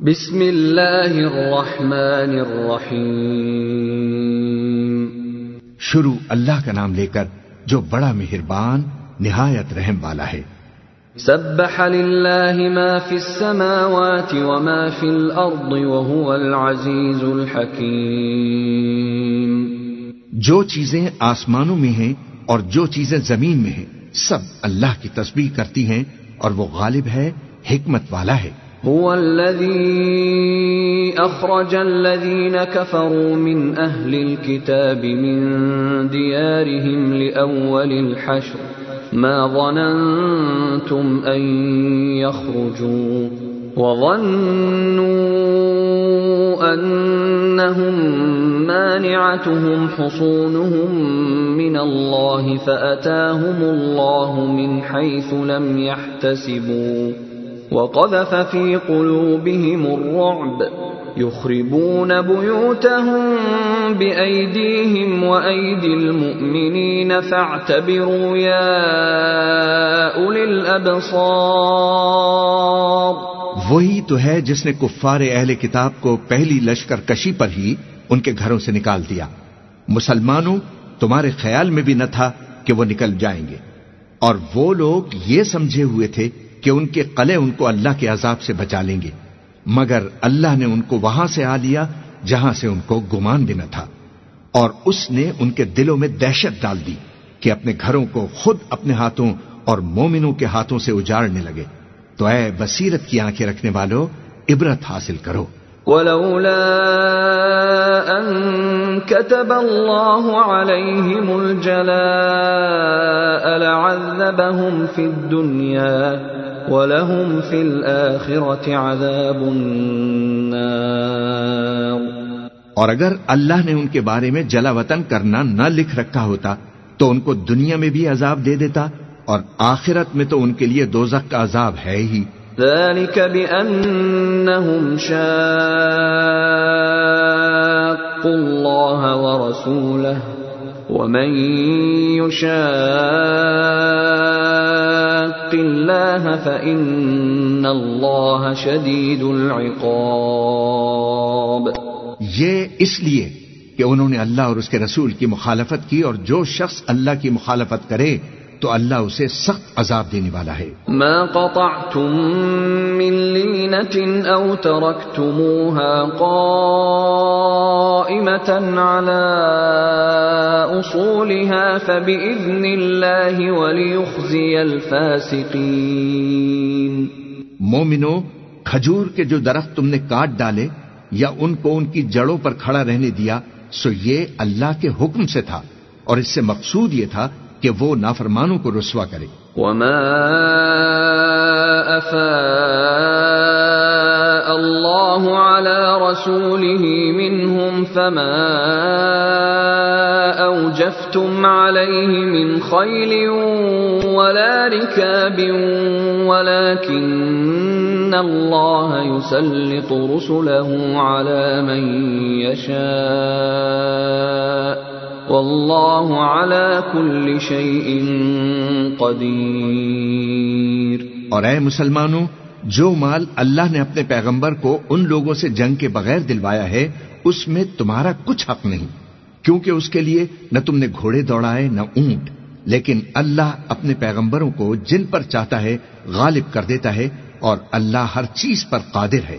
بسم اللہ الرحمن الرحیم۔ شروع اللہ کا نام لے کر جو بڑا مہربان نہایت رحم والا ہے۔ سبح للہ ما فی السماوات وما فی الارض وهو العزیز الحکیم۔ جو چیزیں آسمانوں میں ہیں اور جو چیزیں زمین میں ہیں سب اللہ کی تسبیح کرتی ہیں اور وہ غالب ہے حکمت والا ہے۔ هو الذي اخرج الذين كفروا من اهل الكتاب من ديارهم لاول الحشر. ما ظننتم ان يخرجوا وظنوا انهم مانعتهم حصونهم من الله فاتاهم الله من حيث لم يحتسبوا. وقذف في قلوبهم الرعب، يخربون بيوتهم بأيديهم وأيدي المؤمنين، فاعتبروا يا أولي الأبصار. وہی تو ہے جس نے کفار اہل کتاب کو پہلی لشکر کشی پر ہی ان کے گھروں سے نکال دیا۔ مسلمانوں، تمہارے خیال میں بھی نہ تھا کہ وہ نکل جائیں گے۔ اور وہ لوگ یہ سمجھے ہوئے تھے کہ ان کے قلعے ان کو اللہ کے عذاب سے بچا لیں گے۔ مگر اللہ نے ان کو وہاں سے آ لیا جہاں سے ان کو گمان بھی نہ تھا۔ اور اس نے ان کے دلوں میں دہشت ڈال دی کہ اپنے گھروں کو خود اپنے ہاتھوں اور مومنوں کے ہاتھوں سے اجاڑنے لگے۔ تو اے بصیرت کی آنکھیں رکھنے والوں عبرت حاصل کرو۔ ولولا ان كتب الله عليهم الجلاء لعذبهم في الدنيا۔ ولهم في الآخرة عذاب النار. اور اگر اللہ نے ان کے بارے میں جلا وطن کرنا نہ لکھ رکھا ہوتا تو ان کو دنیا میں بھی عذاب دے دیتا اور آخرت میں تو ان کے لیے دوزخ کا عذاب ہے ہی۔ ذلك بأنهم شاقوا الله ورسوله. ومن يشاق الله فإن الله شديد العقاب یہ اس لیے کہ انہوں نے اللہ اور اس کے رسول کی مخالفت کی اور جو شخص اللہ کی مخالفت کرے تو اللہ اسے سخت عذاب دینے والا ہے۔ ما قطعتم من لينة أو تركتموها قائمة على أصولها فبإذن الله وليخزي الفاسقين مومنو کھجور کے جو درخت تم نے کاٹ ڈالے یا ان کو ان کی جڑوں پر کھڑا رہنے دیا سو یہ اللہ کے حکم سے تھا اور اس سے مقصود یہ تھا کہ وہ نافرمانوں کو رسوا کرے۔ وما أفاء الله على رسوله منهم فما أوجفتم عليه من خيل ولا ركاب ولكن الله يسلط رسله على من يشاء واللہ علی کل شیء قدیر۔ اور اے مسلمانوں، جو مال اللہ نے اپنے پیغمبر کو ان لوگوں سے جنگ کے بغیر دلوایا ہے، اس میں تمہارا کچھ حق نہیں، کیونکہ اس کے لیے نہ تم نے گھوڑے دوڑائے نہ اونٹ، لیکن اللہ اپنے پیغمبروں کو جن پر چاہتا ہے غالب کر دیتا ہے، اور اللہ ہر چیز پر قادر ہے۔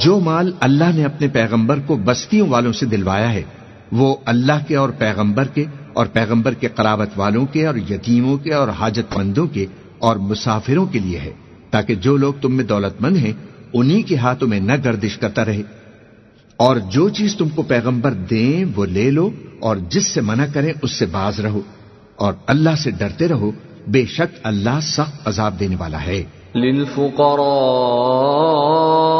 جو مال اللہ نے اپنے پیغمبر کو بستیوں والوں سے دلوایا ہے، وہ اللہ کے اور پیغمبر کے اور پیغمبر کے قرابت والوں کے اور یتیموں کے اور حاجت مندوں کے اور مسافروں کے لیے ہے، تاکہ جو لوگ تم میں دولت مند ہیں، انہی کے ہاتھوں میں نہ گردش کرتا رہے۔ اور جو چیز تم کو پیغمبر دیں، وہ لے لو اور جس سے منع کریں، اس سے باز رہو۔ اور اللہ سے ڈرتے رہو، بے شک اللہ سخت عذاب دینے والا ہے۔ للفقراء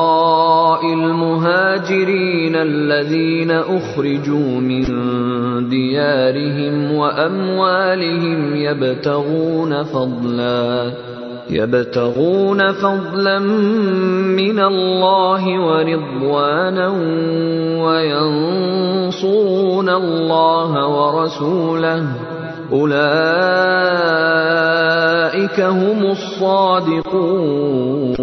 المهاجرين الذين أخرجوا من ديارهم وأموالهم يبتغون فضلا يبتغون فضلا من الله ورضوانا وينصرون الله ورسوله. أولئك هم الصادقون.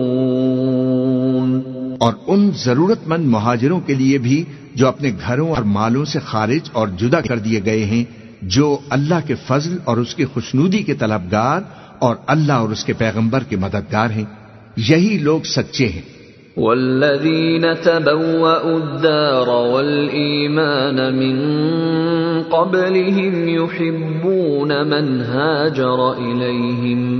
اور ان ضرورت مند مہاجروں کے لیے بھی جو اپنے گھروں اور مالوں سے خارج اور جدا کر دیے گئے ہیں، جو اللہ کے فضل اور اس کی خوشنودی کے طلبگار اور اللہ اور اس کے پیغمبر کے مددگار ہیں۔ یہی لوگ سچے ہیں۔ والذين تبوأوا الدار والإيمان من قبلهم يحبون من هاجر إليهم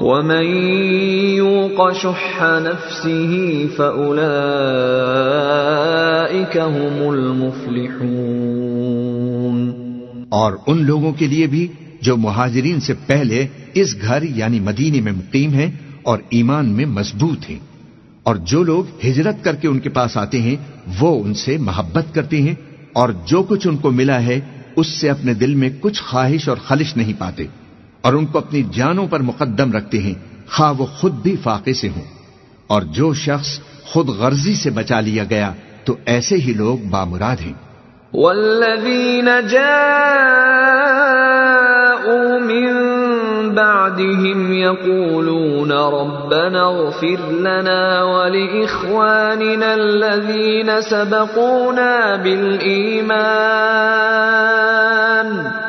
ومن يوق شح نفسه فأولئك هم المفلحون اور ان لوگوں کے لیے بھی جو مہاجرین سے پہلے اس گھر یعنی مدینے میں مقیم ہیں اور ایمان میں مضبوط ہیں۔ اور جو لوگ ہجرت کر کے ان کے پاس آتے ہیں، وہ ان سے محبت کرتے ہیں اور جو کچھ ان کو ملا ہے، اس سے اپنے دل میں کچھ خواہش اور خلش نہیں پاتے۔ اور ان کو اپنی جانوں پر مقدم رکھتے ہیں۔ خواہ وہ خود بھی فاقے سے ہوں۔ اور جو شخص خود غرضی سے بچا لیا گیا، تو ایسے ہی لوگ بامراد ہیں۔ والذين جاءوا من بعدهم يقولون ربنا اغفر لنا ولإخواننا الذين سبقونا بالإيمان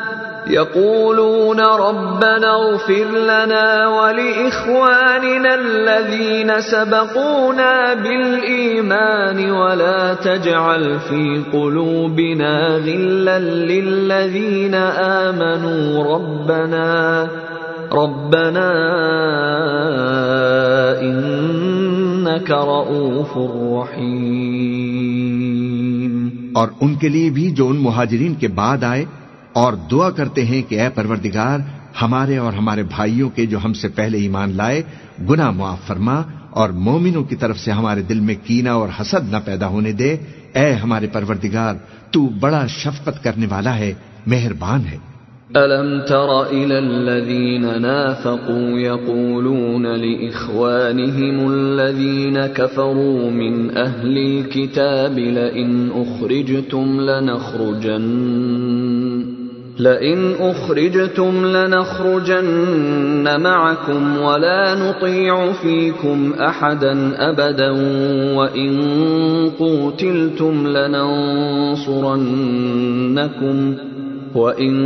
يقولون ربنا اغفر لنا ولإخواننا الذين سبقونا بالإيمان ولا تجعل في قلوبنا غلا للذين آمنوا ربنا ربنا إنك رؤوف رحيم اور ان کے لیے بھی جو ان مہاجرین کے بعد آئے اور دعا کرتے ہیں کہ اے پروردگار، ہمارے اور ہمارے بھائیوں کے جو ہم سے پہلے ایمان لائے، گناہ معاف فرما اور مومنوں کی طرف سے ہمارے دل میں کینہ اور حسد نہ پیدا ہونے دے۔ اے ہمارے پروردگار، تو بڑا شفقت کرنے والا ہے، مہربان ہے۔ ألم تر إلى الذين نافقوا يقولون لإخوانهم الذين كفروا من أهل الكتاب لئن أخرجتم لنخرجن لئن أخرجتم لنخرجن معكم ولا نطيع فيكم أحدا أبدا وإن قوتلتم لننصرنكم وَإِن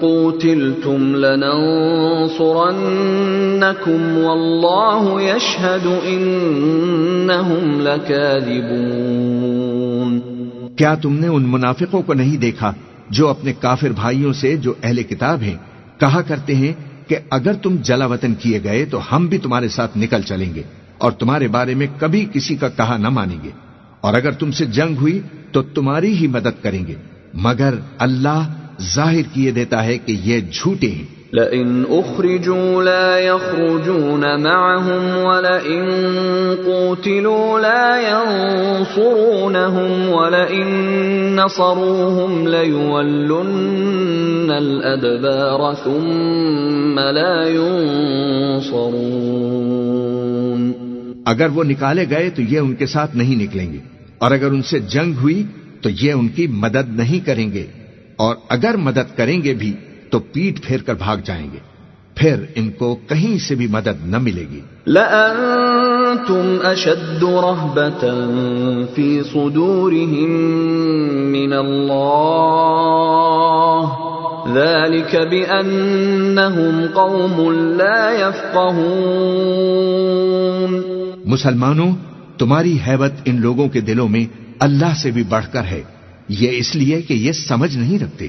قُوتِلْتُمْ لَنَنصُرَنَّكُمْ وَاللَّهُ يَشْهَدُ إِنَّهُمْ لَكَاذِبُونَ کیا تم نے ان منافقوں کو نہیں دیکھا؟ جو اپنے کافر بھائیوں سے جو اہل کتاب ہیں، کہا کرتے ہیں کہ اگر تم جلا وطن کیے گئے تو ہم بھی تمہارے ساتھ نکل چلیں گے اور تمہارے بارے میں کبھی کسی کا کہا نہ مانیں گے۔ اور اگر تم سے جنگ ہوئی تو تمہاری ہی مدد کریں گے۔ مگر اللہ ظاہر کیے دیتا ہے کہ یہ جھوٹے ہیں۔ لئن اخرجوا لا يخرجون معهم ولئن قوتلوا لا ينصرونهم ولئن نصروهم ليولن الادبار ثم لا ينصرون اگر وہ نکالے گئے تو یہ ان کے ساتھ نہیں نکلیں گے اور اگر ان سے جنگ ہوئی تو یہ ان کی مدد نہیں کریں گے اور اگر مدد کریں گے بھی تو پیٹ پھیر کر بھاگ جائیں گے۔ پھر ان کو کہیں سے بھی مدد نہ ملے گی۔ لأنتم أشد رهبة في صدورهم من الله ذلك بأنهم قوم لا يفقهون۔ مسلمانوں تمہاری حیبت ان لوگوں کے دلوں میں اللہ سے بھی بڑھ کر ہے۔ یہ اس لیے کہ یہ سمجھ نہیں رکھتے۔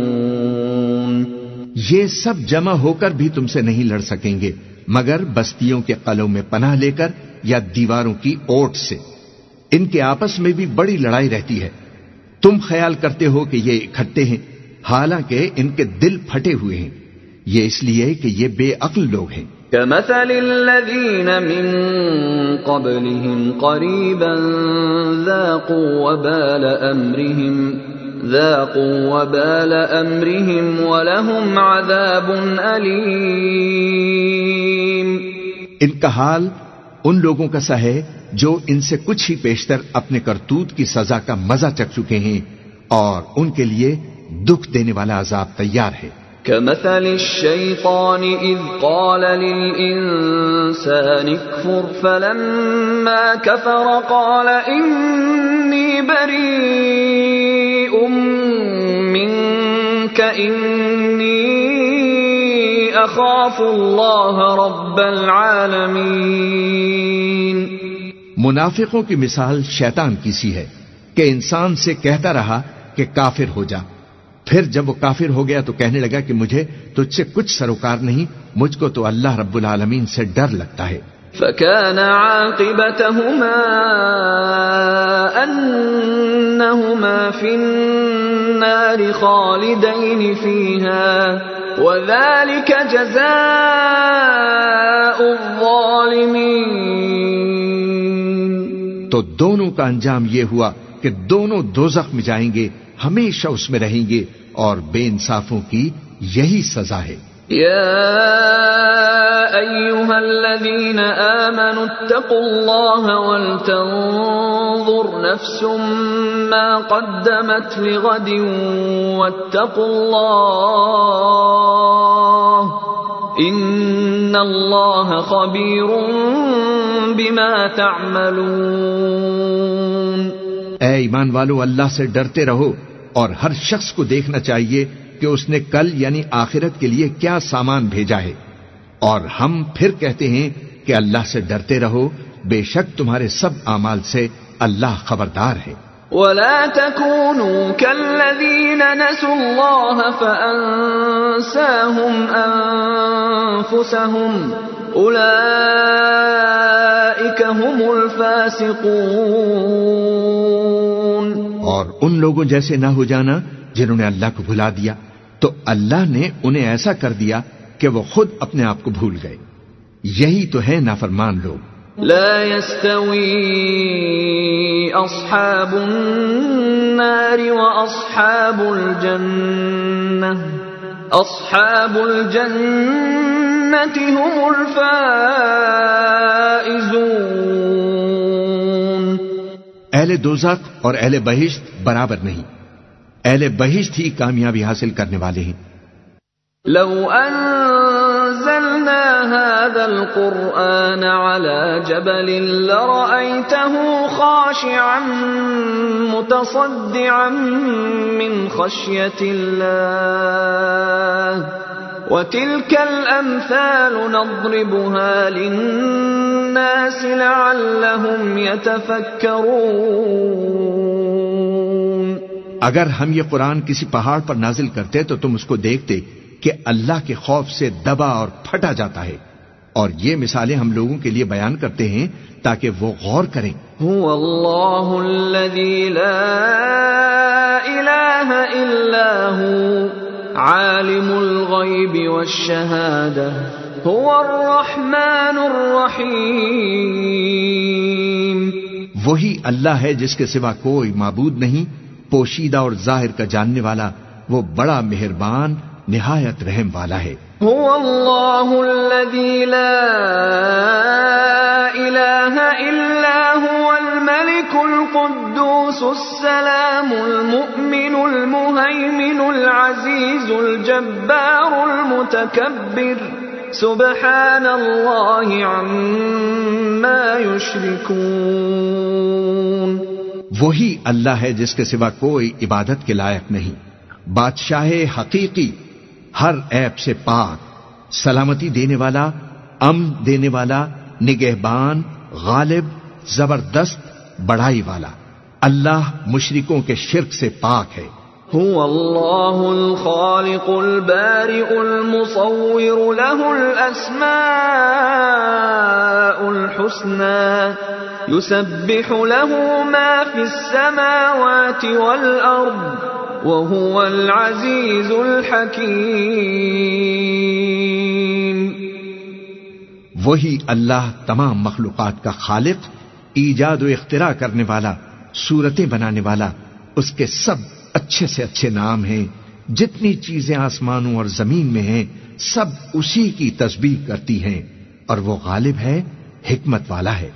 یہ سب جمع ہو کر بھی تم سے نہیں لڑ سکیں گے، مگر بستیوں کے قلوں میں پناہ لے کر یا دیواروں کی اوٹ سے۔ ان کے آپس میں بھی بڑی لڑائی رہتی ہے۔ تم خیال کرتے ہو کہ یہ اکٹھے ہیں، حالانکہ ان کے دل پھٹے ہوئے ہیں۔ یہ اس لیے کہ یہ بے عقل لوگ ہیں۔ كمثل الذين من قبلهم قريبا ذاقوا وبال أمرهم ذاقوا وبال أمرهم ولهم عذاب أليم. ان کا حال ان لوگوں کا سا ہے جو ان سے کچھ ہی پیشتر اپنے کرتوت کی سزا کا مزہ چک چکے ہیں اور ان کے لیے دکھ دینے والا عذاب تیار ہے۔ كمثل الشيطان إذ قال للإنسان اكفر فلما كفر قال إني بريء. منك إني أخاف الله رب العالمين. منافقوں کی مثال شیطان کی سی ہے کہ انسان سے کہتا رہا کہ کافر ہو جا۔ پھر جب وہ کافر ہو گیا تو کہنے لگا کہ مجھے تجھ سے کچھ سروکار نہیں مجھ کو تو اللہ رب العالمین سے ڈر لگتا ہے۔ فكان عاقبتهما أنهما في النار۔ خالدين فيها، وذلك جزاء الظالمين. تو دونوں کا انجام یہ ہوا کہ دونوں دوزخ میں جائیں گے، ہمیشہ اس میں رہیں گے اور بے انصافوں کی یہی سزا ہے۔ يا أيها الذين آمنوا اتقوا الله ولتنظر نفس ما قدمت لغد واتقوا الله إن الله خبير بما تعملون اے ایمان والو، اللہ سے ڈرتے رہو اور ہر شخص کو دیکھنا چاہیے کہ اس نے کل یعنی آخرت کے لیے کیا سامان بھیجا ہے۔ اور ہم پھر کہتے ہیں کہ اللہ سے ڈرتے رہو بے شک تمہارے سب اعمال سے اللہ خبردار ہے۔ ولا تكونوا كالذين نسوا الله فأنساهم أنفسهم أولئك هم الفاسقون۔ اور ان لوگوں جیسے نہ ہو جانا جنہوں نے اللہ کو بھلا دیا۔ تو اللہ نے انہیں ایسا کر دیا کہ وہ خود اپنے آپ کو بھول گئے۔ یہی تو ہے نافرمان لوگ۔ لا يستوي أصحاب النار وأصحاب الجنة أصحاب الجنة هم الفائزون۔ اہل دوزخ اور اہل بہشت برابر نہیں۔ اہل بہشت ہی کامیابی حاصل کرنے والے ہیں۔ لو أنزلنا هذا القرآن على جبل لرأيته خاشعا متصدعا من خشية الله، وتلك الأمثال نضربها للناس لعلهم يتفكرون۔ اگر ہم یہ قرآن کسی پہاڑ پر نازل کرتے تو تم اس کو دیکھتے کہ اللہ کے خوف سے دبا اور پھٹا جاتا ہے۔ اور یہ مثالیں ہم لوگوں کے لیے بیان کرتے ہیں تاکہ وہ غور کریں۔ هو الذي لا إلا هو عالم الغيب والشهادة هو الرحمن الرحيم وہی اللہ ہے جس کے سوا کوئی معبود نہیں۔ پوشیدہ اور ظاہر کا جاننے والا وہ بڑا مہربان، نہایت رحم والا ہے۔ هو الله الذي لا إله إلا هو الملك القدوس السلام المؤمن المهيمن العزيز الجبار المتكبر سبحان الله عما يشركون وہی اللہ ہے جس کے سوا کوئی عبادت کے لائق نہیں۔ بادشاہ حقیقی ہر عیب سے پاک، سلامتی دینے والا، امن دینے والا، نگہبان، غالب، زبردست، بڑائی والا۔ اللہ مشرکوں کے شرک سے پاک ہے۔ هو الله الخالق البارئ المصور، له الأسماء الحسنى۔ يسبح له ما في السماوات والأرض وهو العزيز الحكيم. وہی اللہ تمام مخلوقات کا خالق، ایجاد و اختراع کرنے والا، صورتیں بنانے والا، اس کے سب اچھے سے اچھے نام ہیں، جتنی چیزیں آسمانوں اور زمین میں ہیں، سب اسی کی تسبیح کرتی ہیں، اور وہ غالب ہے، حکمت والا ہے۔